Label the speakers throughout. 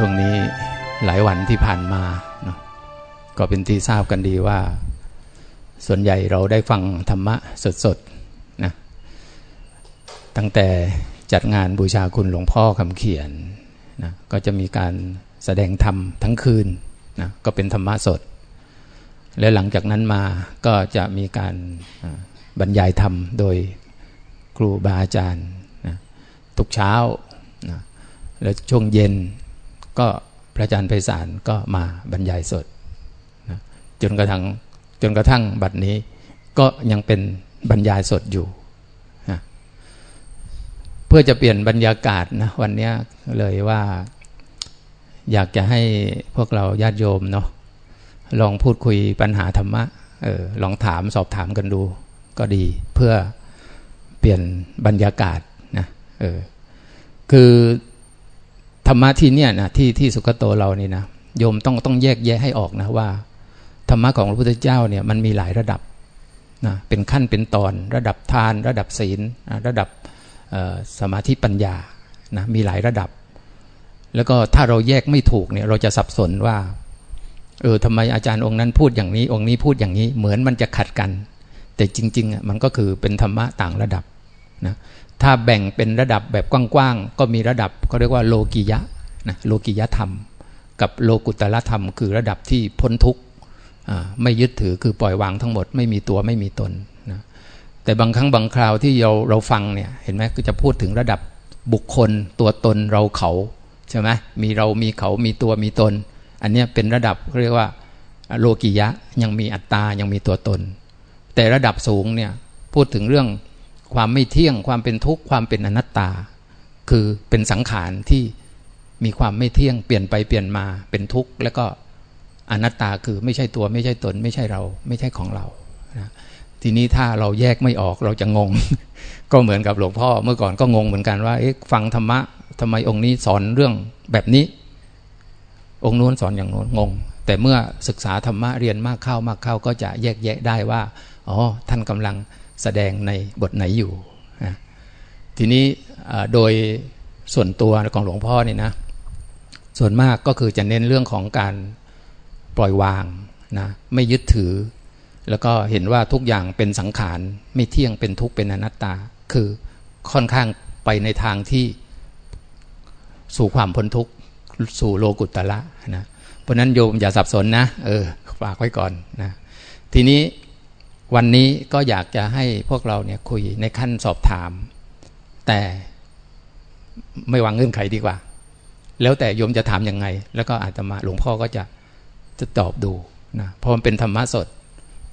Speaker 1: ช่วงนี้หลายวันที่ผ่านมาเนาะก็เป็นที่ทราบกันดีว่า ส่วนใหญ่เราได้ฟังธรรมะสดๆนะตั้งแต่จัดงานบูชาคุณหลวงพ่อคำเขียนนะก็จะมีการแสดงธรรมทั้งคืนนะก็เป็นธรรมะสด และหลังจากนั้นมาก็จะมีการบรรยายธรรมโดยครูบาอาจารย์นะทุกเช้านะแล้วช่วงเย็น ก็พระอาจารย์ไพศาลก็มาบรรยายสดนะจนกระทั่งจนกระทั่งบัดนี้ก็ยังเป็นบรรยายสดอยู่นะเพื่อจะเปลี่ยนบรรยากาศนะวันนี้เลยว่าอยากจะให้พวกเราญาติโยมเนาะลองพูดคุยปัญหาธรรมะออลองถามสอบถามกันดู ก็ดีเพื่อเปลี่ยนบรรยากาศนะเออคือ ธรรมะที่เนี่ยนะที่ที่สุกโตเรานี่นะโยมต้องต้องแยกแยะให้ออกนะว่า ธรรมะของพระพุทธเจ้าเนี่ยมันมีหลายระดับนะเป็นขั้นเป็นตอนระดับทาน ระดับศีล ระดับสมาธิปัญญานะมีหลายระดับ แล้วก็ถ้าเราแยกไม่ถูกเนี่ยเราจะสับสนว่าเออทำไมอาจารย์องค์นั้นพูดอย่างนี้ องค์นี้พูดอย่างนี้เหมือนมันจะขัดกัน แต่จริงๆอะมันก็คือเป็นธรรมะต่างระดับนะ ถ้าแบ่งเป็นระดับแบบกว้างๆก็มีระดับเขาเรียกว่าโลกิยะนะโลกิยธรรม กับโลกุตละธรรม คือระดับที่พ้นทุกข์ไม่ยึดถือคือปล่อยวางทั้งหมด ไม่มีตัวไม่มีตนนะแต่บางครั้งบางคราวที่เราเราฟังเนี่ยเห็นไหมก็จะพูดถึงระดับบุคคลตัวตนเราเขาใช่ไหมมีเรามีเขามีตัวมีตน อันนี้เป็นระดับเรียกว่าโลกิยะยังมีอัตตายังมีตัวตน แต่ระดับสูงเนี่ยพูดถึงเรื่อง ความไม่เที่ยง ความเป็นทุกข์ความเป็นอนัตตา คือเป็นสังขารที่มีความไม่เที่ยงเปลี่ยนไปเปลี่ยนมาเป็นทุกข์แล้วก็อนัตตาคือไม่ใช่ตัวไม่ใช่ตน ไม่ใช่เรา ไม่ใช่ของเรานะทีนี้ถ้าเราแยกไม่ออกเราจะงง ก็เหมือนกับหลวงพ่อเมื่อก่อนก็งงเหมือนกันว่าฟังธรรมะทำไมองค์นี้สอนเรื่องแบบนี้ องค์นู้นสอนอย่างโน้นงง แต่เมื่อศึกษาธรรมะเรียนมากเข้ามากเข้าก็จะแยกแยะได้ว่าอ๋อท่านกำลัง แสดงในบทไหนอยู่นะทีนี้โดยส่วนตัวของหลวงพ่อเนี่ยนะ ส่วนมากก็คือจะเน้นเรื่องของการปล่อยวางนะไม่ยึดถือ แล้วก็เห็นว่าทุกอย่างเป็นสังขารไม่เที่ยงเป็นทุกข์เป็นอนัตตา คือค่อนข้างไปในทางที่สู่ความพ้นทุกข์สู่โลกุตตะนะเพราะนั้นโยมอย่าสับสนนะ เออฝากไว้ก่อนนะ ทีนี้ วันนี้ก็อยากจะให้พวกเราเนี่ยคุยในขั้นสอบถาม แต่ไม่วางเงื่อนไขดีกว่า แล้วแต่โยมจะถามยังไง แล้วก็อาจจะมาหลวงพ่อก็จะจะตอบดูนะเพราะมันเป็นธรรมะสด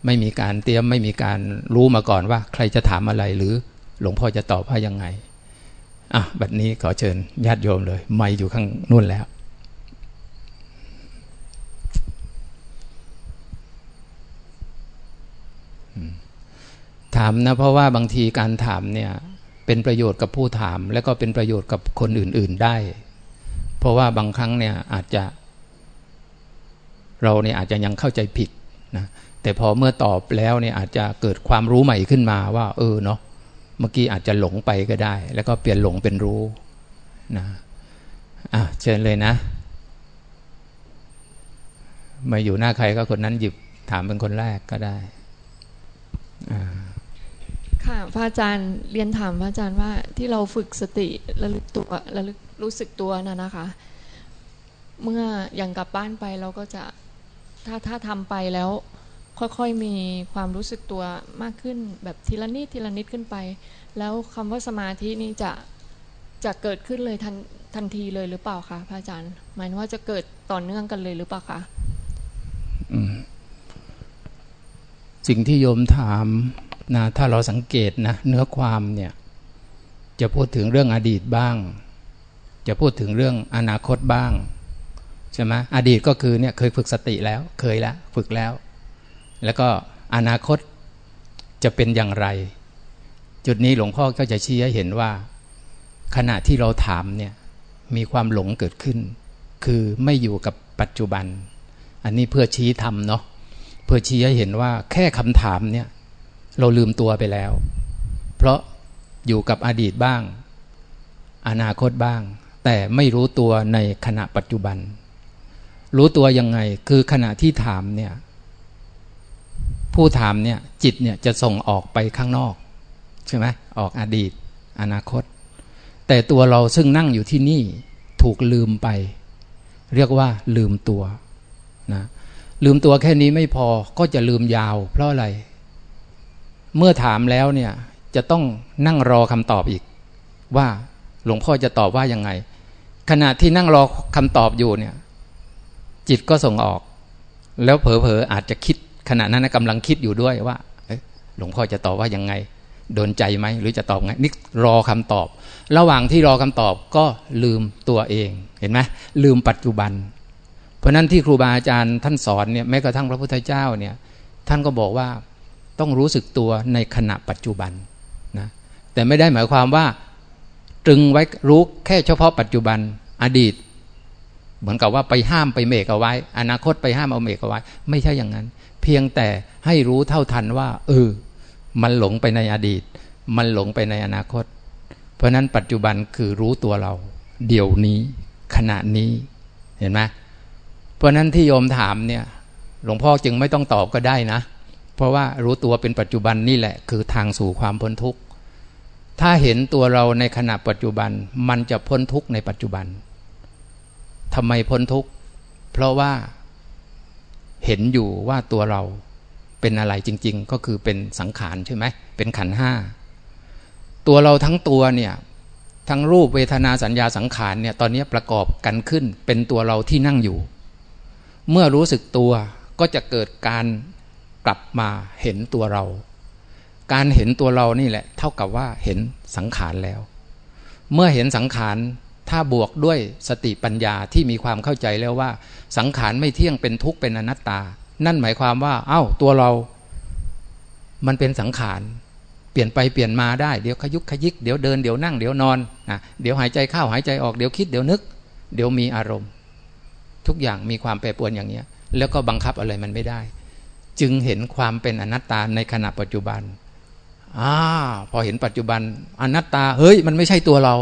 Speaker 1: ไม่มีการเตรียมไม่มีการรู้มาก่อนว่า ใครจะถามอะไรหรือหลวงพ่อจะตอบว่ายังไงอะบัดนี้ขอเชิญญาติโยมเลย ไม่อยู่ข้างนู่นแล้ว ถามนะเพราะว่าบางทีการถามเนี่ยเป็นประโยชน์กับผู้ถาม และก็เป็นประโยชน์กับคนอื่น ๆได้ เพราะว่าบางครั้งเนี่ยอาจจะ เราเนี่ยอาจจะยังเข้าใจผิดนะแต่พอเมื่อตอบแล้วเนี่ยอาจจะเกิดความรู้ใหม่ขึ้นมาว่า เออเนาะเมื่อกี้อาจจะหลงไปก็ได้ แล้วก็เปลี่ยนหลงเป็นรู้นะอะเชิญเลยนะ มาอยู่หน้าใครก็คนนั้นหยิบถามเป็นคนแรกก็ได้อ่า
Speaker 2: ค่ะพระอาจารย์เรียนถามพระอาจารย์ว่าที่เราฝึกสติระลึกตัวระลึกรู้สึกตัวน่ะนะคะ เมื่ออย่างกลับบ้านไปเราก็จะถ้าถ้าทำไปแล้ว ค่อยๆมีความรู้สึกตัวมากขึ้นแบบทีละนิดทีละนิดขึ้นไป แล้วคำว่าสมาธินี่จะจะเกิดขึ้นเลยทันทันทีเลยหรือเปล่าคะพระอาจารย์ หมายว่าจะเกิดต่อเนื่องกันเลยหรือเปล่าคะ
Speaker 1: สิ่งที่โยมถาม นะถ้าเราสังเกตนะเนื้อความเนี่ยจะพูดถึงเรื่องอดีตบ้าง จะพูดถึงเรื่องอนาคตบ้างใช่ไหมอดีตก็คือเนี่ยเคยฝึกสติแล้วเคยแล้วฝึกแล้ว แล้วก็อนาคตจะเป็นอย่างไร จุดนี้หลวงพ่อก็จะชี้ให้เห็นว่า ขณะที่เราถามเนี่ยมีความหลงเกิดขึ้น คือไม่อยู่กับปัจจุบัน อันนี้เพื่อชี้ทำเนาะเพื่อชี้ให้เห็นว่าแค่คำถามเนี่ย เราลืมตัวไปแล้ว เพราะอยู่กับอดีตบ้าง อนาคตบ้าง แต่ไม่รู้ตัวในขณะปัจจุบัน รู้ตัวยังไง คือขณะที่ถามเนี่ย ผู้ถามเนี่ยจิตเนี่ยจะส่งออกไปข้างนอกใช่ไหมออกอดีต อนาคต แต่ตัวเราซึ่งนั่งอยู่ที่นี่ถูกลืมไป เรียกว่าลืมตัวนะลืมตัวแค่นี้ไม่พอก็จะลืมยาว เพราะอะไร เมื่อถามแล้วเนี่ยจะต้องนั่งรอคำตอบอีก ว่าหลวงพ่อจะตอบว่ายังไง ขณะที่นั่งรอคำตอบอยู่เนี่ย จิตก็ส่งออก แล้วเผลอๆอาจจะคิด ขณะนั้นกำลังคิดอยู่ด้วยว่าหลวงพ่อจะตอบว่ายังไงโดนใจไหมหรือจะตอบไงนี่รอคำตอบ ระหว่างที่รอคำตอบก็ลืมตัวเองเห็นไหมลืมปัจจุบัน เพราะนั้นที่ครูบาอาจารย์ท่านสอนเนี่ยแม้กระทั่งพระพุทธเจ้าเนี่ย ท่านก็บอกว่า ต้องรู้สึกตัวในขณะปัจจุบันนะแต่ไม่ได้หมายความว่า ตรึงไว้รู้แค่เฉพาะปัจจุบันอดีต เหมือนกับว่าไปห้ามไปเมกเอาไว้ อนาคตไปห้ามเอาเมกเอาไว้ ไม่ใช่อย่างนั้น เพียงแต่ให้รู้เท่าทันว่า เออ มันหลงไปในอดีต มันหลงไปในอนาคต เพราะนั้นปัจจุบันคือรู้ตัวเรา เดี๋ยวนี้ขณะนี้เห็นไหมเพราะนั้นที่โยมถามเนี่ย หลวงพ่อจึงไม่ต้องตอบก็ได้นะ เพราะว่ารู้ตัวเป็นปัจจุบันนี่แหละ คือทางสู่ความพ้นทุกข์ ถ้าเห็นตัวเราในขณะปัจจุบันมันจะพ้นทุกข์ในปัจจุบันทำไมพ้นทุกข์ เพราะว่าเห็นอยู่ว่าตัวเราเป็นอะไรจริง ๆ ก็คือเป็นสังขารใช่ไหมเป็นขันห้าตัวเราทั้งตัวเนี่ยทั้งรูปเวทนาสัญญาสังขารเนี่ยตอนนี้ประกอบกันขึ้นเป็นตัวเราที่นั่งอยู่ เมื่อรู้สึกตัวก็จะเกิดการ กลับมาเห็นตัวเรา การเห็นตัวเรานี่แหละ เท่ากับว่าเห็นสังขารแล้ว เมื่อเห็นสังขารถ้าบวกด้วยสติปัญญาที่มีความเข้าใจแล้วว่า สังขารไม่เที่ยงเป็นทุกข์เป็นอนัตตา นั่นหมายความว่า เอา้าตัวเรา มันเป็นสังขารเปลี่ยนไปเปลี่ยนมาได้เดี๋ยวขยุกขยิกเดี๋ยวเดินเดี๋ยวนั่งเดี๋ยวนอนนะเดี๋ยวหายใจเข้าหายใจออกเดี๋ยวคิดเดี๋ยวนึก เดี๋ยวมีอารมณ์ ทุกอย่างมีความแปรปรวนอย่างนี้แล้วก็บังคับอะไรมันไม่ได้ จึงเห็นความเป็นอนัตตาในขณะปัจจุบันอ่าพอเห็นปัจจุบันอนัตตา เฮ้ย มันไม่ใช่ตัวเรา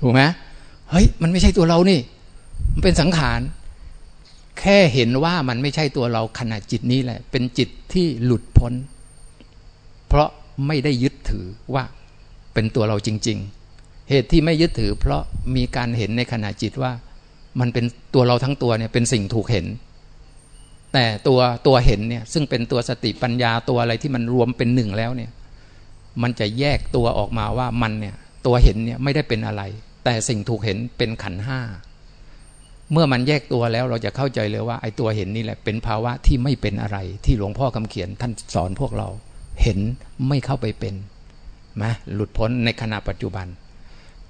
Speaker 1: ถูกไหมเฮ้ย มันไม่ใช่ตัวเรานี่ มันเป็นสังขาร แค่เห็นว่ามันไม่ใช่ตัวเราขณะจิตนี้แหละ เป็นจิตที่หลุดพ้น เพราะไม่ได้ยึดถือว่าเป็นตัวเราจริง ๆ เหตุที่ไม่ยึดถือ เพราะมีการเห็นในขณะจิตว่า มันเป็นตัวเราทั้งตัวเนี่ยเป็นสิ่งถูกเห็น แต่ตัวตัวเห็นเนี่ยซึ่งเป็นตัวสติปัญญาตัวอะไรที่มันรวมเป็นหนึ่งแล้วเนี่ยมันจะแยกตัวออกมาว่ามันเนี่ยตัวเห็นเนี่ยไม่ได้เป็นอะไร แต่สิ่งถูกเห็นเป็นขันห้าเมื่อมันแยกตัวแล้วเราจะเข้าใจเลยว่าไอ้ตัวเห็นนี่แหละเป็นภาวะที่ไม่เป็นอะไร ที่หลวงพ่อคำเขียนท่านสอนพวกเรา เห็นไม่เข้าไปเป็นมะหลุดพ้นในขณะปัจจุบัน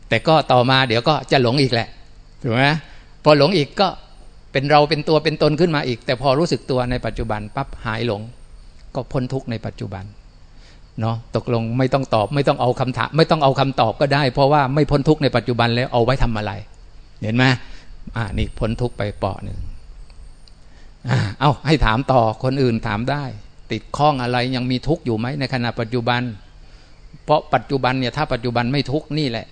Speaker 1: แต่ก็ต่อมาเดี๋ยวก็จะหลงอีกแหละถูกไหมพอหลงอีกก็ เป็นเราเป็นตัวเป็นตนขึ้นมาอีก แต่พอรู้สึกตัวในปัจจุบันปั๊บหายหลง ก็พ้นทุกข์ในปัจจุบันเนาะตกลงไม่ต้องตอบไม่ต้องเอาคำถามไม่ต้องเอาคำตอบก็ได้ เพราะว่าไม่พ้นทุกในปัจจุบันแล้วเอาไว้ทำอะไร เห็นไหมอ่านี่พ้นทุกไปเปาะหนึ่งอ่าเอาให้ถามต่อคนอื่นถามได้ ติดข้องอะไรยังมีทุกข์อยู่ไหมในขณะปัจจุบัน เพราะปัจจุบันเนี่ยถ้าปัจจุบันไม่ทุกข์นี่แหละ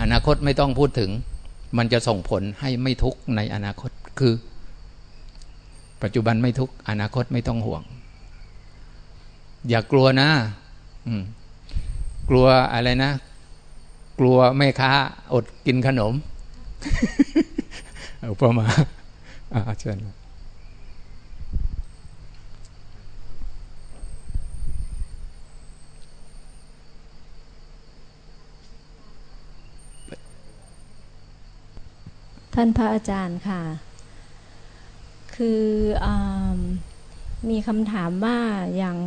Speaker 1: อนาคตไม่ต้องพูดถึง มันจะส่งผลให้ไม่ทุกข์ในอนาคตคือ ปัจจุบันไม่ทุกข์อนาคตไม่ต้องห่วง อย่ากลัวนะกลัวอะไรนะ กลัวแม่ค้าอดกินขนมเอาประมาอาเชิญ
Speaker 3: ท่านพระอาจารย์ค่ะ คืออมีคำถามว่าอย่าง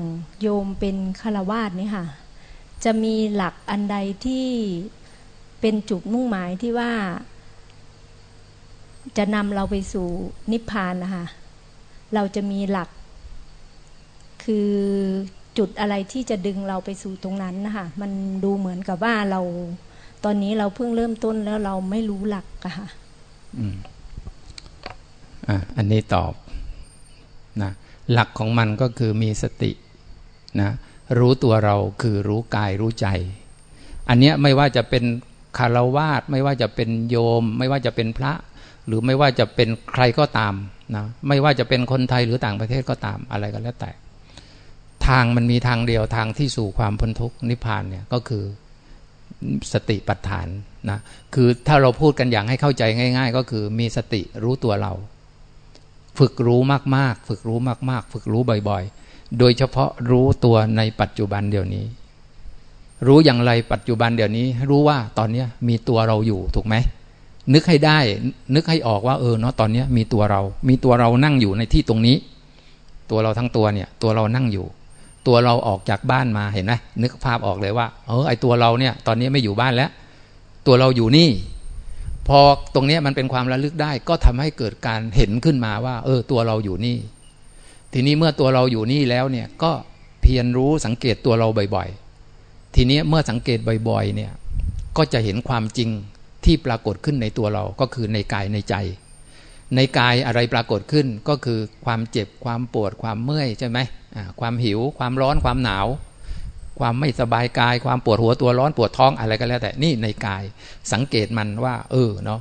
Speaker 3: โยมเป็นคาวาสนี่ค่ะ จะมีหลักอันใดที่เป็นจุดมุ่งหมายที่ว่า จะนำเราไปสู่นิพพานนะคะเราจะมีหลัก คือจุดอะไรที่จะดึงเราไปสู่ตรงนั้นนะคะมันดูเหมือนกับว่าเราตอนนี้เราเพิ่งเริ่มต้นแล้วเราไม่รู้หลักอะค่ะ
Speaker 1: อะอันนี้ตอบนะหลักของมันก็คือมีสตินะรู้ตัวเราคือรู้กายรู้ใจ อันนี้ไม่ว่าจะเป็นคารวาสไม่ว่าจะเป็นโยม ไม่ว่าจะเป็นพระ หรือไม่ว่าจะเป็นใครก็ตามนะไม่ว่าจะเป็นคนไทยหรือต่างประเทศก็ตามอะไรก็แล้วแต่ ทางมันมีทางเดียวทางที่สู่ความพ้นทุกข์นิพพานเนี่ยก็คือ สติปัฏฐานนะคือถ้าเราพูดกันอย่างให้เข้าใจง่าย ๆ ก็คือมีสติรู้ตัวเรา ฝึกรู้มากๆ ฝึกรู้มากๆ ฝึกรู้บ่อยๆ โดยเฉพาะรู้ตัวในปัจจุบันเดี๋ยวนี้ รู้อย่างไรปัจจุบันเดี๋ยวนี้ รู้ว่าตอนนี้มีตัวเราอยู่ถูกไหมนึกให้ได้ นึกให้ออกว่าเออเนาะตอนนี้มีตัวเรา มีตัวเรานั่งอยู่ในที่ตรงนี้ ตัวเราทั้งตัวเนี่ย ตัวเรานั่งอยู่ ตัวเราออกจากบ้านมาเห็นไหมนึกภาพออกเลยว่าเออไอตัวเราเนี่ย ตอนนี้ไม่อยู่บ้านแล้ว ตัวเราอยู่นี่ พอตรงนี้มันเป็นความระลึกได้ ก็ทำให้เกิดการเห็นขึ้นมาว่า เออ ตัวเราอยู่นี่ ทีนี้เมื่อตัวเราอยู่นี่แล้วเนี่ยก็เพียรรู้สังเกตตัวเราบ่อยๆ ทีนี้เมื่อสังเกตบ่อยๆเนี่ยก็จะเห็นความจริงที่ปรากฏขึ้นในตัวเราก็คือในกายในใจ ในกายอะไรปรากฏขึ้นก็คือความเจ็บความปวดความเมื่อยใช่ไหม ความหิว ความร้อนความหนาว ความไม่สบายกาย ความปวดหัวตัวร้อนปวดท้องอะไรก็แล้ว แต่นี่ในกายสังเกตมันว่า เออเนาะ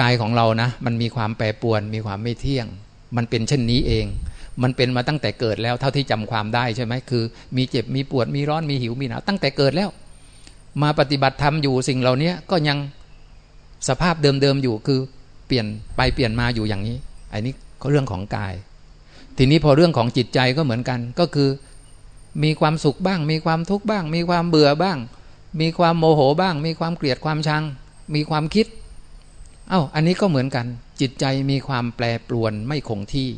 Speaker 1: กายของเรานะ มันมีความแปรปรวน มีความไม่เที่ยง มันเป็นเช่นนี้เอง มันเป็นมาตั้งแต่เกิดแล้วเท่าที่จำความได้ใช่ไหมคือ มีเจ็บมีปวดมีร้อนมีหิวมีหนาวตั้งแต่เกิดแล้ว มาปฏิบัติธรรมอยู่สิ่งเหล่านี้ก็ยังสภาพเดิมๆอยู่คือเปลี่ยนไปเปลี่ยนมาอยู่อย่างนี้ อันนี้ก็เรื่องของกาย ทีนี้พอเรื่องของจิตใจก็เหมือนกัน ก็คือ มีความสุขบ้าง มีความทุกข์บ้าง มีความเบื่อบ้าง มีความโมโหบ้าง มีความเกลียดความชัง มีความคิด เอา้าอันนี้ก็เหมือนกัน จิตใจมีความแปรปรวนไม่คงที่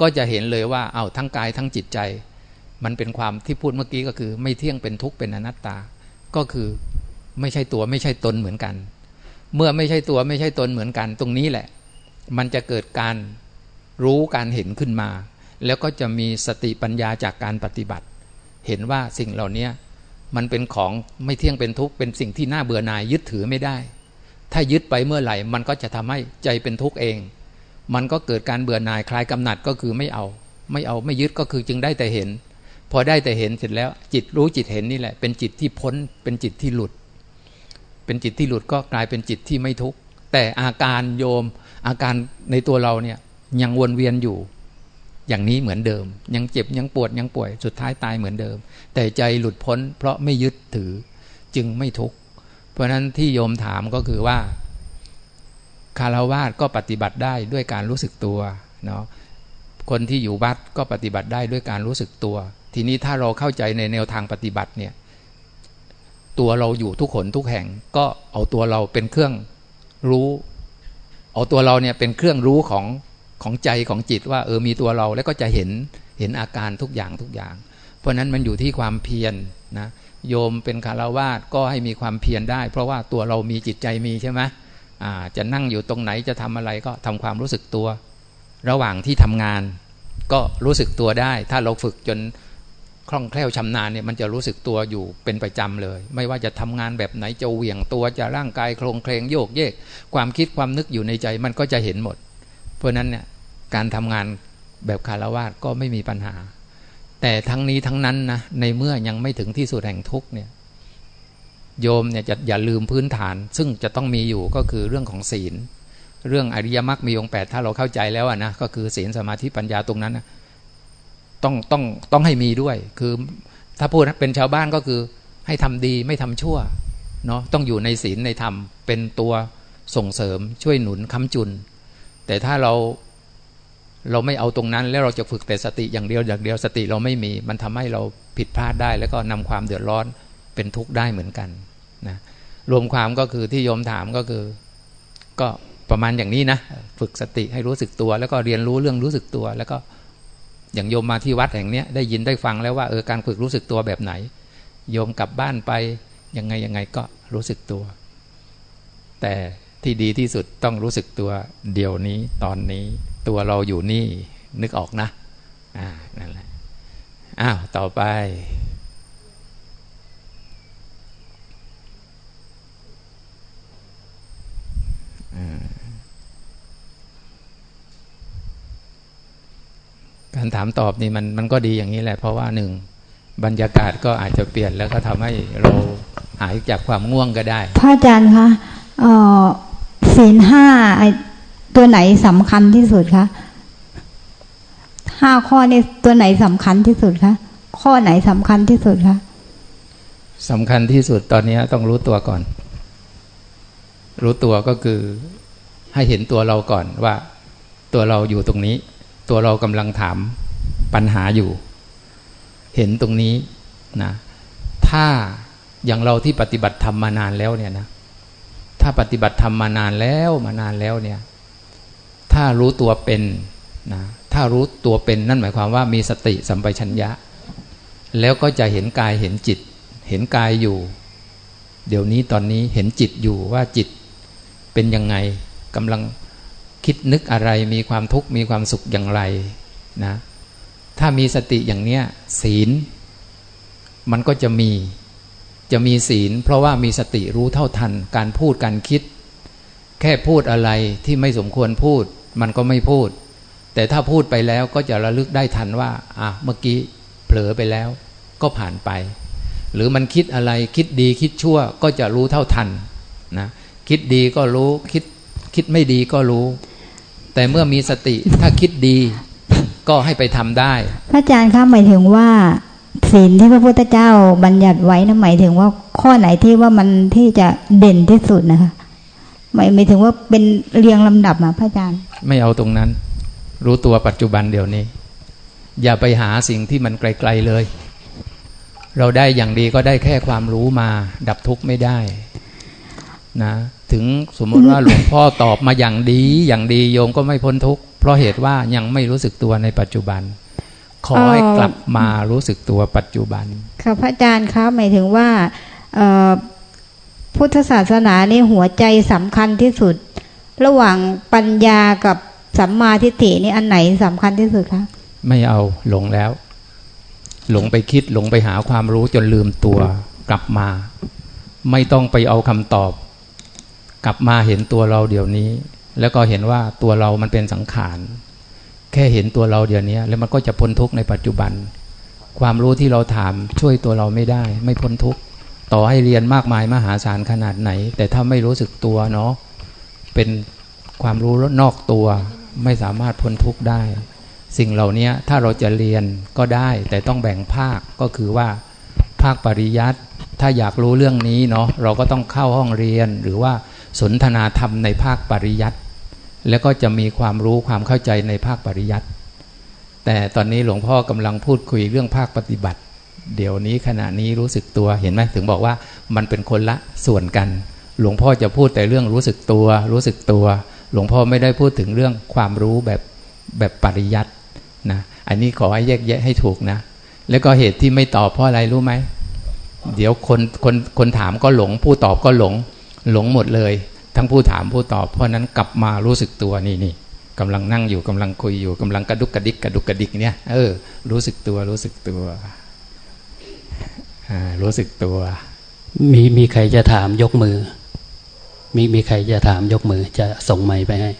Speaker 1: ก็จะเห็นเลยว่าเอา้าทั้งกายทั้งจิตใจ มันเป็นความที่พูดเมื่อกี้ก็คือ ไม่เที่ยงเป็นทุกข์เป็นอนัตตา ก็คือไม่ใช่ตัวไม่ใช่ตนเหมือนกัน เมื่อไม่ใช่ตัวไม่ใช่ตนเหมือนกัน ตรงนี้แหละ มันจะเกิดการรู้การเห็นขึ้นมา แล้วก็จะมีสติปัญญาจากการปฏิบัติ เห็นว่าสิ่งเหล่านี้มันเป็นของไม่เที่ยงเป็นทุกข์เป็นสิ่งที่น่าเบื่อหน่ายยึดถือไม่ได้ ถ้ายึดไปเมื่อไหร่ มันก็จะทำให้ใจเป็นทุกข์เอง มันก็เกิดการเบื่อหน่ายคลายกำหนัดก็คือไม่เอา ไม่เอาไม่ยึดก็คือจึงได้แต่เห็น พอได้แต่เห็นเสร็จแล้ว จิตรู้จิตเห็นนี่แหละ เป็นจิตที่พ้น เป็นจิตที่หลุด เป็นจิตที่หลุดก็กลายเป็นจิตที่ไม่ทุกข์แต่อาการโยม อาการในตัวเราเนี่ยยังวนเวียนอยู่ อย่างนี้เหมือนเดิม ยังเจ็บยังปวดยังป่วยสุดท้ายตายเหมือนเดิม แต่ใจหลุดพ้น เพราะไม่ยึดถือจึงไม่ทุกข์เพราะนั้นที่โยมถามก็คือว่าคารวาสก็ปฏิบัติได้ด้วยการรู้สึกตัวเนาะคนที่อยู่วัดก็ปฏิบัติได้ด้วยการรู้สึกตัว ทีนี้ถ้าเราเข้าใจในแนวทางปฏิบัติเนี่ยตัวเราอยู่ทุกขนทุกแห่งก็เอาตัวเราเป็นเครื่องรู้ เอาตัวเราเนี่ยเป็นเครื่องรู้ของ ของใจของจิตว่าเออมีตัวเราแล้วก็จะเห็นเห็นอาการทุกอย่างทุกอย่าง เพราะนั้นมันอยู่ที่ความเพียรนนะโยมเป็นคารวาสก็ให้มีความเพียรได้ เพราะว่าตัวเรามีจิตใจมีใช่ไหมอ่าจะนั่งอยู่ตรงไหนจะทำอะไรก็ทำความรู้สึกตัว ระหว่างที่ทำงาน ก็รู้สึกตัวได้ ถ้าเราฝึกจนคล่องแคล่วชำนาญเนี่ยมันจะรู้สึกตัวอยู่เป็นประจำเลย ไม่ว่าจะทำงานแบบไหนจะเหวี่ยงตัวจะร่างกายโครงเคลงโยกเยก ความคิดความนึกอยู่ในใจมันก็จะเห็นหมด เพราะนั้นเนี่ยการทำงานแบบคารวาสก็ไม่มีปัญหา แต่ทั้งนี้ทั้งนั้นนะในเมื่อยังไม่ถึงที่สุดแห่งทุกเนี่ยโยมเนี่ยจะอย่าลืมพื้นฐาน ซึ่งจะต้องมีอยู่ก็คือเรื่องของศีล เรื่องอริยมรรคมีองค์แปดถ้าเราเข้าใจแล้วนะก็คือศีลสมาธิปัญญาตรงนั้นนะต้องต้องต้องให้มีด้วย คือถ้าพูดเป็นชาวบ้านก็คือให้ทำดีไม่ทำชั่วเนาะต้องอยู่ในศีลในธรรมเป็นตัวส่งเสริมช่วยหนุนค้ำจุน แต่ถ้าเราเราไม่เอาตรงนั้น แล้วเราจะฝึกแต่สติอย่างเดียวอย่างเดียวสติเราไม่มี มันทำให้เราผิดพลาดได้ แล้วก็นำความเดือดร้อนเป็นทุกข์ได้เหมือนกันนะรวมความก็คือที่โยมถามก็คือ ก็ประมาณอย่างนี้นะ ฝึกสติให้รู้สึกตัว แล้วก็เรียนรู้เรื่องรู้สึกตัว แล้วก็อย่างโยมมาที่วัดแห่งนี้ได้ยินได้ฟังแล้วว่าเออการฝึกรู้สึกตัวแบบไหน โยมกลับบ้านไปยังไงยังไงก็รู้สึกตัว แต่ ที่ดีที่สุดต้องรู้สึกตัวเดี๋ยวนี้ตอนนี้ ตัวเราอยู่นี่ นึกออกนะอ่านั่นแหละอ้าวต่อไป การถามตอบนี่มันมันก็ดีอย่างนี้แหละ เพราะว่าหนึ่งบรรยากาศก็อาจจะเปลี่ยนแล้วก็ทำให้เราหายจากความง่วงก็ได้
Speaker 4: พระอาจารย์คะ ศีลห้าไอตัวไหนสำคัญที่สุดคะห้าข้อนี้ตัวไหนสำคัญที่สุดคะข้อไหนสำคัญที่สุดคะ
Speaker 1: สำคัญที่สุดตอนนี้ต้องรู้ตัวก่อน รู้ตัวก็คือให้เห็นตัวเราก่อนว่า ตัวเราอยู่ตรงนี้ ตัวเรากำลังถามปัญหาอยู่ เห็นตรงนี้นะถ้าอย่างเราที่ปฏิบัติธรรมมานานแล้วเนี่ยนะ ถ้าปฏิบัติธรรมมานานแล้วมานานแล้วเนี่ย ถ้ารู้ตัวเป็นนะถ้ารู้ตัวเป็นนั่นหมายความว่ามีสติสัมปชัญญะ แล้วก็จะเห็นกายเห็นจิต เห็นกายอยู่ เดี๋ยวนี้ตอนนี้เห็นจิตอยู่ว่าจิตเป็นยังไงกำลังคิดนึกอะไรมีความทุกข์มีความสุขอย่างไรนะถ้ามีสติอย่างเนี้ยศีล มันก็จะมี จะมีศีล เพราะว่ามีสติรู้เท่าทัน การพูดการคิด แค่พูดอะไรที่ไม่สมควรพูด มันก็ไม่พูด แต่ถ้าพูดไปแล้วก็จะระลึกได้ทันว่าอะเมื่อกี้เผลอไปแล้ว ก็ผ่านไป หรือมันคิดอะไรคิดดีคิดชั่วก็จะรู้เท่าทันนะคิดดีก็รู้คิดคิดไม่ดีก็รู้ แต่เมื่อมีสติถ้าคิดดีก็ให้ไปทำได้
Speaker 4: พระอาจารย์ครับหมายถึงว่า ศีลที่พระพุทธเจ้าบัญญัติไว้นะหมายถึงว่าข้อไหนที่ว่ามันที่จะเด่นที่สุดนะคะหมายหมายถึงว่าเป็นเรียงลำดับมาพระอาจารย์
Speaker 1: ไม่เอาตรงนั้น รู้ตัวปัจจุบันเดี๋ยวนี้ อย่าไปหาสิ่งที่มันไกลๆเลย เราได้อย่างดีก็ได้แค่ความรู้มา ดับทุกข์ไม่ได้นะถึงสมมติว่าหลวงพ่อตอบมาอย่างดี อย่างดีโยมก็ไม่พ้นทุกข์เพราะเหตุว่ายังไม่รู้สึกตัวในปัจจุบัน ขอให้กลับมารู้สึกตัวปัจจุบัน
Speaker 4: ค่ะพระอาจารย์ครับหมายถึงว่าพุทธศาสนานี่หัวใจสำคัญที่สุด ระหว่างปัญญากับสัมมาทิฏฐินี่อันไหนสำคัญที่สุดคะ
Speaker 1: ไม่เอาหลงแล้ว หลงไปคิดหลงไปหาความรู้จนลืมตัวกลับมา ไม่ต้องไปเอาคำตอบ กลับมาเห็นตัวเราเดี๋ยวนี้ แล้วก็เห็นว่าตัวเรามันเป็นสังขาร แค่เห็นตัวเราเดี๋ยวนี้แล้วมันก็จะพ้นทุกข์ในปัจจุบัน ความรู้ที่เราถามช่วยตัวเราไม่ได้ ไม่พ้นทุกข์ต่อให้เรียนมากมายมหาศาลขนาดไหน แต่ถ้าไม่รู้สึกตัวเนาะเป็นความรู้นอกตัวไม่สามารถพ้นทุกข์ได้ สิ่งเหล่านี้ถ้าเราจะเรียนก็ได้ แต่ต้องแบ่งภาคก็คือว่า ภาคปริยัติถ้าอยากรู้เรื่องนี้เนาะเราก็ต้องเข้าห้องเรียนหรือว่าสนทนาธรรมในภาคปริยัติ แล้วก็จะมีความรู้ความเข้าใจในภาคปริยัติแต่ตอนนี้หลวงพ่อกำลังพูดคุยเรื่องภาคปฏิบัติ เดี๋ยวนี้ขณะนี้รู้สึกตัวเห็นไหมถึงบอกว่ามันเป็นคนละส่วนกัน หลวงพ่อจะพูดแต่เรื่องรู้สึกตัว รู้สึกตัว หลวงพ่อไม่ได้พูดถึงเรื่องความรู้แบบแบบปริยัตินะอันนี้ขอให้แยกแยะให้ถูกนะ แล้วก็เหตุที่ไม่ตอบเพราะอะไรรู้ไหมเดี๋ยวคนคนคนถามก็หลง ผู้ตอบก็หลง หลงหมดเลย ทั้งผู้ถามผู้ตอบ เพราะนั้นกลับมารู้สึกตัวนี่นี่กำลังนั่งอยู่กำลังคุยอยู่กำลังกระดุกกระดิกกระดุกกระดิกเนี่ยเออรู้สึกตัวรู้สึกตัวรู้สึกตัว
Speaker 5: มีมีใครจะถามยกมือ มีมีใครจะถามยกมือ จะส่งไม้ไปให้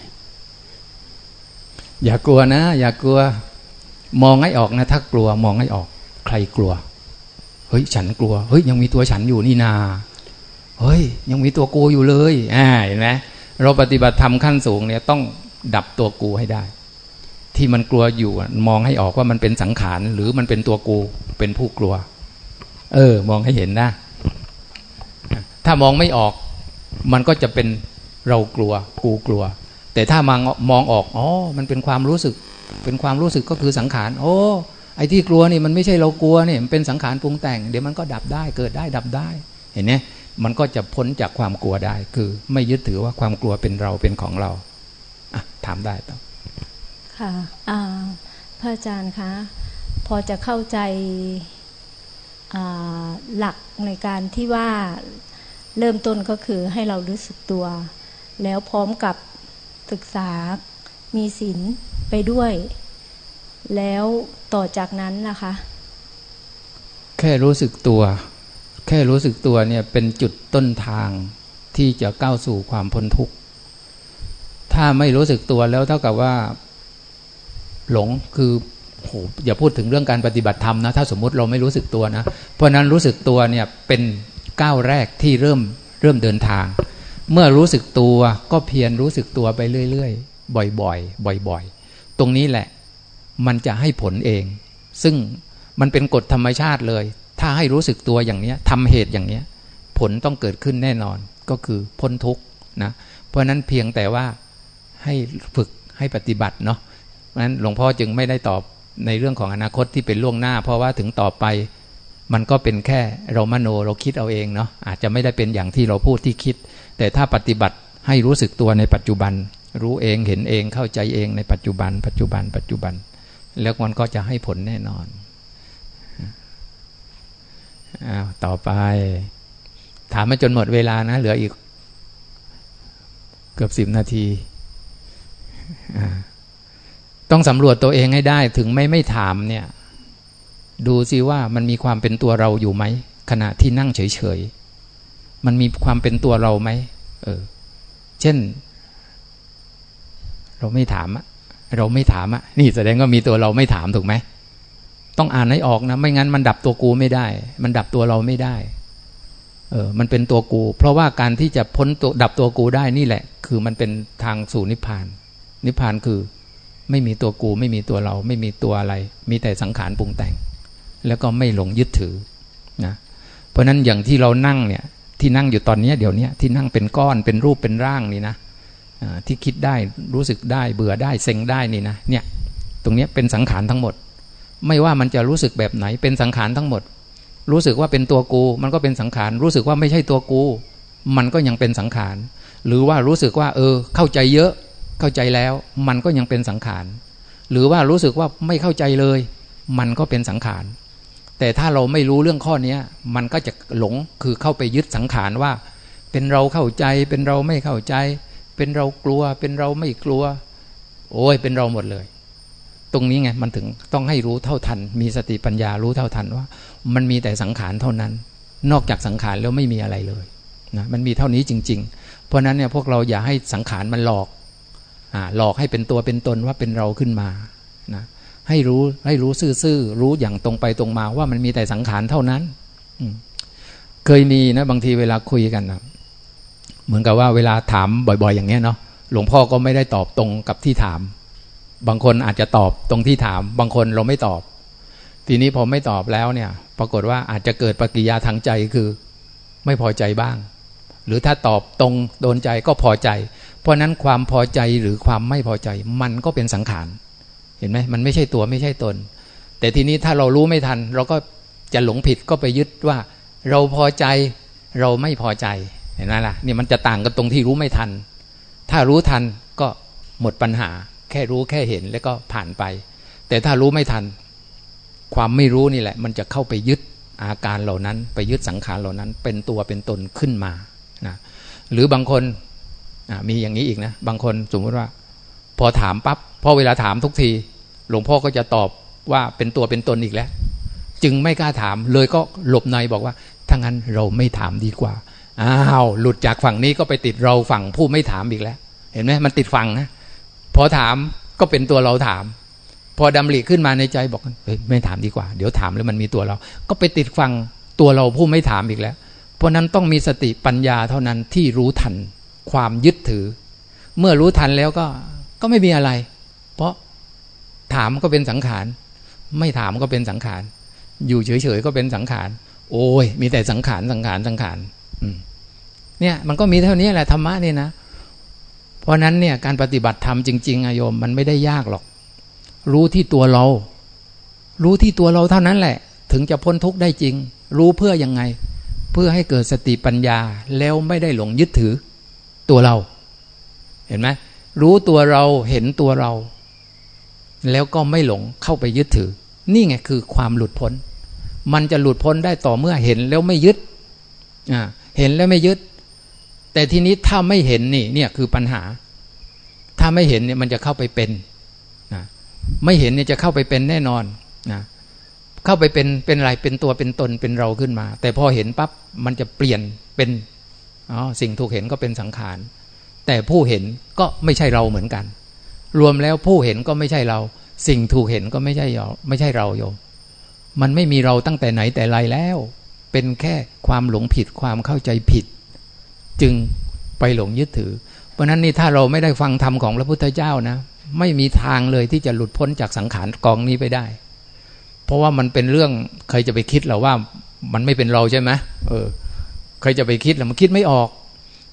Speaker 1: อย่ากลัวนะ อย่ากลัว มองให้ออกนะ ถ้ากลัวมองให้ออก ใครกลัว เฮ้ยฉันกลัว เฮ้ยยังมีตัวฉันอยู่นี่นา เฮ้ย ยังมีตัวกูอยู่เลยอ่าเห็นไหมเราปฏิบัติธรรมขั้นสูงเนี่ยต้องดับตัวกูให้ได้ ที่มันกลัวอยู่มองให้ออกว่ามันเป็นสังขารหรือมันเป็นตัวกูเป็นผู้กลัว เออ มองให้เห็นนะถ้ามองไม่ออก มันก็จะเป็นเรากลัว กูกลัว แต่ถ้ามองมองออกอ๋อมันเป็นความรู้สึก เป็นความรู้สึกก็คือสังขารโอ้ไอ้ที่กลัวนี่มันไม่ใช่เรากลัวนี่มันเป็นสังขารปรุงแต่ง เดี๋ยวมันก็ดับได้เกิดได้ดับได้ เห็นไหม มันก็จะพ้นจากความกลัวได้ คือไม่ยึดถือว่าความกลัวเป็นเราเป็นของเราอะถามได้ต่อ
Speaker 3: ค่ะพระอาจารย์คะพอจะเข้าใจหลักในการที่ว่าเริ่มต้นก็คือให้เรารู้สึกตัว แล้วพร้อมกับศึกษามีศีลไปด้วย แล้วต่อจากนั้นนะคะ
Speaker 1: แค่รู้สึกตัว แค่รู้สึกตัวเนี่ยเป็นจุดต้นทางที่จะก้าวสู่ความพ้นทุกข์ ถ้าไม่รู้สึกตัวแล้วเท่ากับว่า หลงคือโหอย่าพูดถึงเรื่องการปฏิบัติธรรมนะ ถ้าสมมุติเราไม่รู้สึกตัวนะ เพราะนั้นรู้สึกตัวเนี่ยเป็นก้าวแรกที่เริ่มเริ่มเดินทาง เมื่อรู้สึกตัวก็เพียรรู้สึกตัวไปเรื่อยๆ บ่อยๆ บ่อยๆ ตรงนี้แหละ มันจะให้ผลเอง ซึ่งมันเป็นกฎธรรมชาติเลย ถ้าให้รู้สึกตัวอย่างนี้ทำเหตุอย่างนี้ผลต้องเกิดขึ้นแน่นอนก็คือพ้นทุกข์นะเพราะนั้นเพียงแต่ว่าให้ฝึกให้ปฏิบัติเนาะเพราะนั้นหลวงพ่อจึงไม่ได้ตอบในเรื่องของอนาคตที่เป็นล่วงหน้า เพราะว่าถึงต่อไป มันก็เป็นแค่เรามโนเราคิดเอาเองเนาะอาจจะไม่ได้เป็นอย่างที่เราพูดที่คิด แต่ถ้าปฏิบัติให้รู้สึกตัวในปัจจุบัน รู้เองเห็นเองเข้าใจเองในปัจจุบัน ปัจจุบัน ปัจจุบัน แล้วมันก็จะให้ผลแน่นอน อ้าวต่อไป ถามมาจนหมดเวลานะ เหลืออีก เกือบสิบนาที ต้องสำรวจตัวเองให้ได้ ถึงไม่ไม่ถามเนี่ย ดูซิว่ามันมีความเป็นตัวเราอยู่ไหม ขณะที่นั่งเฉยๆ มันมีความเป็นตัวเราไหม เออ เช่น เราไม่ถามอะเราไม่ถามอะนี่แสดงว่ามีตัวเราไม่ถามถูกไหม ต้องอ่านให้ออกนะ ไม่งั้นมันดับตัวกูไม่ได้ มันดับตัวเราไม่ได้ เออ มันเป็นตัวกู เพราะว่าการที่จะพ้นตัวดับตัวกูได้นี่แหละ คือมันเป็นทางสู่นิพพาน นิพพานคือไม่มีตัวกูไม่มีตัวเรา ไม่มีตัวอะไร มีแต่สังขารปรุงแต่ง แล้วก็ไม่หลงยึดถือนะเพราะนั้นอย่างที่เรานั่งเนี่ย ที่นั่งอยู่ตอนนี้เดี๋ยวนี้ที่นั่งเป็นก้อนเป็นรูปเป็นร่างนี่นะที่คิดได้รู้สึกได้เบื่อได้เซ็งได้นี่นะเนี่ย ตรงนี้เป็นสังขารทั้งหมด ไม่ว่ามันจะรู้สึกแบบไหน เป็นสังขารทั้งหมด รู้สึกว่าเป็นตัวกู มันก็เป็นสังขาร รู้สึกว่าไม่ใช่ตัวกู มันก็ยังเป็นสังขาร หรือว่ารู้สึกว่า เออ เข้าใจเยอะ เข้าใจแล้ว มันก็ยังเป็นสังขาร หรือว่ารู้สึกว่าไม่เข้าใจเลย มันก็เป็นสังขาร แต่ถ้าเราไม่รู้เรื่องข้อนี้มันก็จะหลง คือเข้าไปยึดสังขารว่า เป็นเราเข้าใจ เป็นเราไม่เข้าใจ เป็นเรากลัว เป็นเราไม่กลัว โอ้ย เป็นเราหมดเลย ตรงนี้ไงมันถึงต้องให้รู้เท่าทัน มีสติปัญญารู้เท่าทันว่า มันมีแต่สังขารเท่านั้น นอกจากสังขารแล้วไม่มีอะไรเลยนะมันมีเท่านี้จริง ๆ เพราะนั้นเนี่ยพวกเราอย่าให้สังขารมันหลอกอ่าหลอกให้เป็นตัวเป็นตนว่าเป็นเราขึ้นมานะให้รู้ให้รู้ซื่อๆรู้อย่างตรงไปตรงมาว่ามันมีแต่สังขารเท่านั้นเคยมีนะบางทีเวลาคุยกันนะเหมือนกับว่าเวลาถามบ่อย ๆ อย่างเงี้ยเนาะหลวงพ่อก็ไม่ได้ตอบตรงกับที่ถาม บางคนอาจจะตอบตรงที่ถาม บางคนเราไม่ตอบ ทีนี้พอไม่ตอบแล้วเนี่ย ปรากฏว่าอาจจะเกิดปฏิกิยาทางใจคือ ไม่พอใจบ้าง หรือถ้าตอบตรงโดนใจก็พอใจ เพราะนั้นความพอใจหรือความไม่พอใจ มันก็เป็นสังขารเห็นไหมมันไม่ใช่ตัวไม่ใช่ตน แต่ทีนี้ถ้าเรารู้ไม่ทัน เราก็จะหลงผิดก็ไปยึดว่า เราพอใจเราไม่พอใจเห็นไหมล่ะนี่มันจะต่างกันตรงที่รู้ไม่ทัน ถ้ารู้ทันก็หมดปัญหา แค่รู้แค่เห็นแล้วก็ผ่านไป แต่ถ้ารู้ไม่ทัน ความไม่รู้นี่แหละ มันจะเข้าไปยึดอาการเหล่านั้น ไปยึดสังขารเหล่านั้น เป็นตัวเป็นตนขึ้นมานะหรือบางคนมีอย่างนี้อีกนะ บางคนสมมติว่า พอถามปับ๊บพอเวลาถามทุกที หลวงพ่อก็จะตอบว่าเป็นตัวเป็นตนอีกแล้ว จึงไม่กล้าถามเลยก็หลบในบอกว่าถ้างั้นเราไม่ถามดีกว่าอ้าวหลุดจากฝั่งนี้ก็ไปติดเราฝั่งผู้ไม่ถามอีกแล้ว เห็นไหมมันติดฝั่งนะ พอถามก็เป็นตัวเราถาม พอดำริขึ้นมาในใจบอกเฮ้ยไม่ถามดีกว่า เดี๋ยวถามแล้วมันมีตัวเรา ก็ไปติดฟังตัวเราผู้ไม่ถามอีกแล้ว เพราะนั้นต้องมีสติปัญญาเท่านั้นที่รู้ทันความยึดถือ เมื่อรู้ทันแล้วก็ก็ไม่มีอะไร เพราะถามก็เป็นสังขาร ไม่ถามก็เป็นสังขาร อยู่เฉยๆก็เป็นสังขาร โอ้ย มีแต่สังขารสังขารสังขารเนี่ย มันก็มีเท่านี้แหละธรรมะนี่นะ เพราะนั้นเนี่ยการปฏิบัติธรรมจริงๆอโยมมันไม่ได้ยากหรอก รู้ที่ตัวเรา รู้ที่ตัวเราเท่านั้นแหละ ถึงจะพ้นทุกข์ได้จริง รู้เพื่อยังไง เพื่อให้เกิดสติปัญญาแล้วไม่ได้หลงยึดถือตัวเรา เห็นไหมรู้ตัวเราเห็นตัวเรา แล้วก็ไม่หลงเข้าไปยึดถือ นี่ไงคือความหลุดพ้น มันจะหลุดพ้นได้ต่อเมื่อเห็นแล้วไม่ยึดอ่าเห็นแล้วไม่ยึด แต่ทีนี้ถ้าไม่เห็นนี่เนี่ยคือปัญหา ถ้าไม่เห็นเนี่ยมันจะเข้าไปเป็นนะไม่เห็นเนี่ยจะเข้าไปเป็นแน่นอนนะเข้าไปเป็นเป็นอะไรเป็นตัวเป็นตนเป็นเราขึ้นมา แต่พอเห็นปั๊บมันจะเปลี่ยนเป็นอ๋อสิ่งถูกเห็นก็เป็นสังขารแต่ผู้เห็นก็ไม่ใช่เราเหมือนกัน รวมแล้วผู้เห็นก็ไม่ใช่เรา สิ่งถูกเห็นก็ไม่ใช่เราไม่ใช่เราโยมมันไม่มีเราตั้งแต่ไหนแต่ไรแล้ว เป็นแค่ความหลงผิดความเข้าใจผิด จึงไปหลงยึดถือ เพราะนั้นนี่ถ้าเราไม่ได้ฟังธรรมของพระพุทธเจ้านะ ไม่มีทางเลยที่จะหลุดพ้นจากสังขารกองนี้ไปได้ เพราะว่ามันเป็นเรื่องใครจะไปคิดหรอว่ามันไม่เป็นเราใช่ไหมเออใครจะไปคิดหรอมันคิดไม่ออก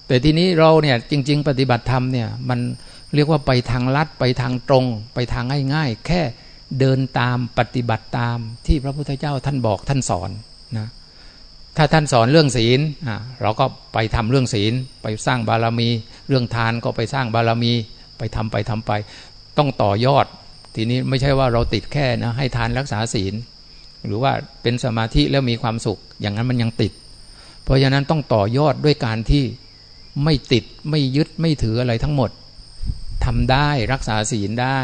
Speaker 1: แต่ทีนี้เราเนี่ยจริง ๆ ปฏิบัติธรรมเนี่ยมันเรียกว่าไปทางลัดไปทางตรง ไปทางง่ายๆ แค่เดินตามปฏิบัติตามที่พระพุทธเจ้าท่านบอกท่านสอนนะ ถ้าท่านสอนเรื่องศีลเราก็ไปทำเรื่องศีล ไปสร้างบารมี เรื่องทานก็ไปสร้างบารมี ไปทำไปทำไป ต้องต่อยอด ทีนี้ไม่ใช่ว่าเราติดแค่นะให้ทานรักษาศีล หรือว่าเป็นสมาธิแล้วมีความสุข อย่างนั้นมันยังติด เพราะฉะนั้นต้องต่อยอดด้วยการที่ไม่ติดไม่ยึดไม่ถืออะไรทั้งหมดทำได้รักษาศีลได้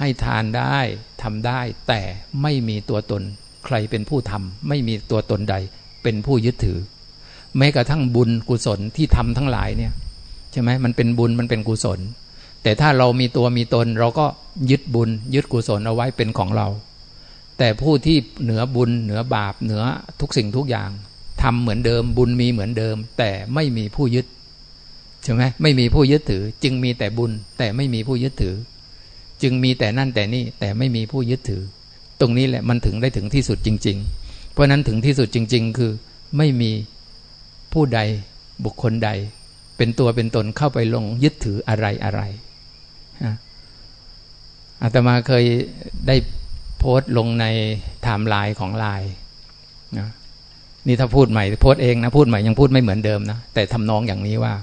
Speaker 1: ให้ทานได้ทำได้ แต่ไม่มีตัวตน ใครเป็นผู้ทำไม่มีตัวตนใด เป็นผู้ยึดถือ แม้กระทั่งบุญกุศลที่ทำทั้งหลายเนี่ยใช่ไหมมันเป็นบุญมันเป็นกุศล แต่ถ้าเรามีตัวมีตนเราก็ยึดบุญ ยึดกุศลเอาไว้เป็นของเรา แต่ผู้ที่เหนือบุญเหนือบาปเหนือทุกสิ่งทุกอย่างทำเหมือนเดิมบุญมีเหมือนเดิม แต่ไม่มีผู้ยึดใช่ไหมไม่มีผู้ยึดถือ จึงมีแต่บุญ แต่ไม่มีผู้ยึดถือ จึงมีแต่นั่นแต่นี่แต่ไม่มีผู้ยึดถือ ตรงนี้แหละมันถึงได้ถึงที่สุดจริง ๆ เพราะนั้นถึงที่สุดจริง ๆ คือไม่มีผู้ใดบุคคลใด เป็นตัวเป็นตนเข้าไปลงยึดถืออะไรอะไรอาตมาเคยได้โพสต์ลงในไทม์ไลน์ของไลน์นะนี่ถ้าพูดใหม่โพสต์เองนะพูดใหม่ยังพูดไม่เหมือนเดิมนะแต่ทำนองอย่างนี้ว่า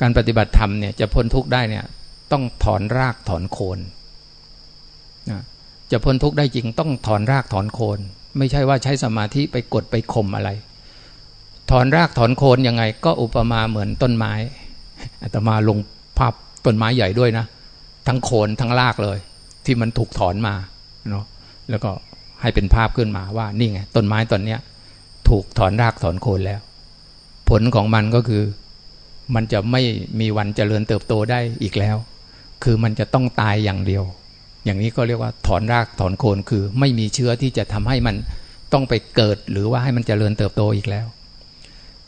Speaker 1: การปฏิบัติธรรมเนี่ยจะพ้นทุกข์ได้เนี่ย ต้องถอนรากถอนโคนนะ จะพ้นทุกข์ได้จริงต้องถอนรากถอนโคน ไม่ใช่ว่าใช้สมาธิไปกดไปข่มอะไร ถอนรากถอนโคนยังไง ก็อุปมาเหมือนต้นไม้อาตมาลงภาพต้นไม้ใหญ่ด้วยนะ ทั้งโคนทั้งรากเลย ที่มันถูกถอนมาเนาะแล้วก็ให้เป็นภาพขึ้นมาว่านี่ไงต้นไม้ต้นเนี้ย ถูกถอนรากถอนโคนแล้ว ผลของมันก็คือมันจะไม่มีวันเจริญเติบโตได้อีกแล้ว คือมันจะต้องตายอย่างเดียว อย่างนี้ก็เรียกว่าถอนรากถอนโคนคือ ไม่มีเชื้อที่จะทำให้มันต้องไปเกิด หรือว่าให้มันเจริญเติบโตอีกแล้ว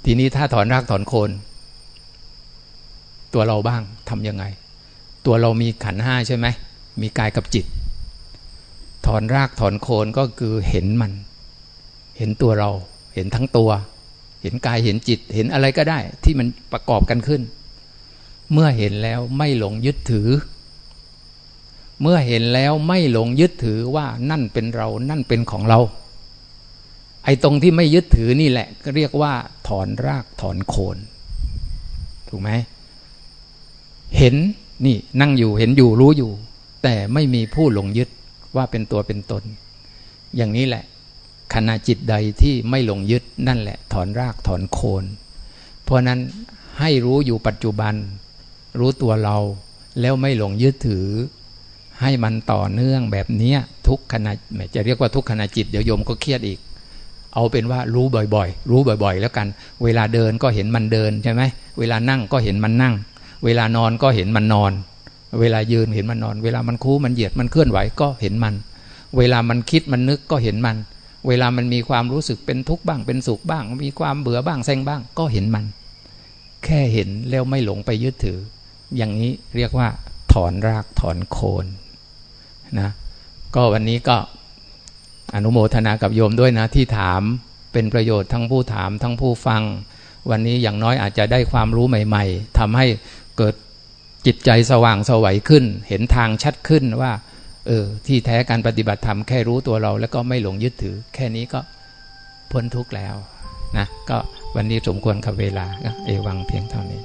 Speaker 1: ทีนี้ถ้าถอนรากถอนโคน ตัวเราบ้างทำยังไง ตัวเรามีขันห้าใช่ไหมมีกายกับจิต ถอนรากถอนโคนก็คือเห็นมัน เห็นตัวเรา เห็นทั้งตัว เห็นกายเห็นจิต เห็นอะไรก็ได้ ที่มันประกอบกันขึ้น เมื่อเห็นแล้วไม่หลงยึดถือ เมื่อเห็นแล้วไม่หลงยึดถือว่านั่นเป็นเรา นั่นเป็นของเรา ไอ้ตรงที่ไม่ยึดถือนี่แหละก็เรียกว่า ถอนรากถอนโคน ถูกไหม เห็นนี่นั่งอยู่เห็นอยู่รู้อยู่ แต่ไม่มีผู้หลงยึดว่าเป็นตัวเป็นตน อย่างนี้แหละขณะจิตใดที่ไม่หลงยึดนั่นแหละ ถอนรากถอนโคน เพราะนั้นให้รู้อยู่ปัจจุบัน รู้ตัวเราแล้วไม่หลงยึดถือ ให้มันต่อเนื่องแบบนี้ทุกขณะจะเรียกว่าทุกขณะจิตเดี๋ยวโยมก็เครียดอีก เอาเป็นว่ารู้บ่อยๆ รู้บ่อยๆ แล้วกัน เวลาเดินก็เห็นมันเดินใช่ไหมเวลานั่งก็เห็นมันนั่ง เวลานอนก็เห็นมันนอน เวลายืนเห็นมันนอน เวลามันคู่มันเหยียดมันเคลื่อนไหวก็เห็นมัน เวลามันคิดมันนึกก็เห็นมัน เวลามันมีความรู้สึกเป็นทุกข์บ้างเป็นสุขบ้าง มีความเบื่อบ้างแซงบ้างก็เห็นมัน แค่เห็นแล้วไม่หลงไปยึดถือ อย่างนี้เรียกว่าถอนรากถอนโคน นะ ก็วันนี้ก็อนุโมทนากับโยมด้วยนะ ที่ถามเป็นประโยชน์ทั้งผู้ถามทั้งผู้ฟัง วันนี้อย่างน้อยอาจจะได้ความรู้ใหม่ ๆทำให้เกิดจิตใจสว่างสวัยขึ้น เห็นทางชัดขึ้นว่าเออที่แท้การปฏิบัติธรรมแค่รู้ตัวเรา แล้วก็ไม่หลงยึดถือ แค่นี้ก็พ้นทุกข์แล้วนะก็วันนี้สมควรกับเวลาเอวังเพียงเท่านี้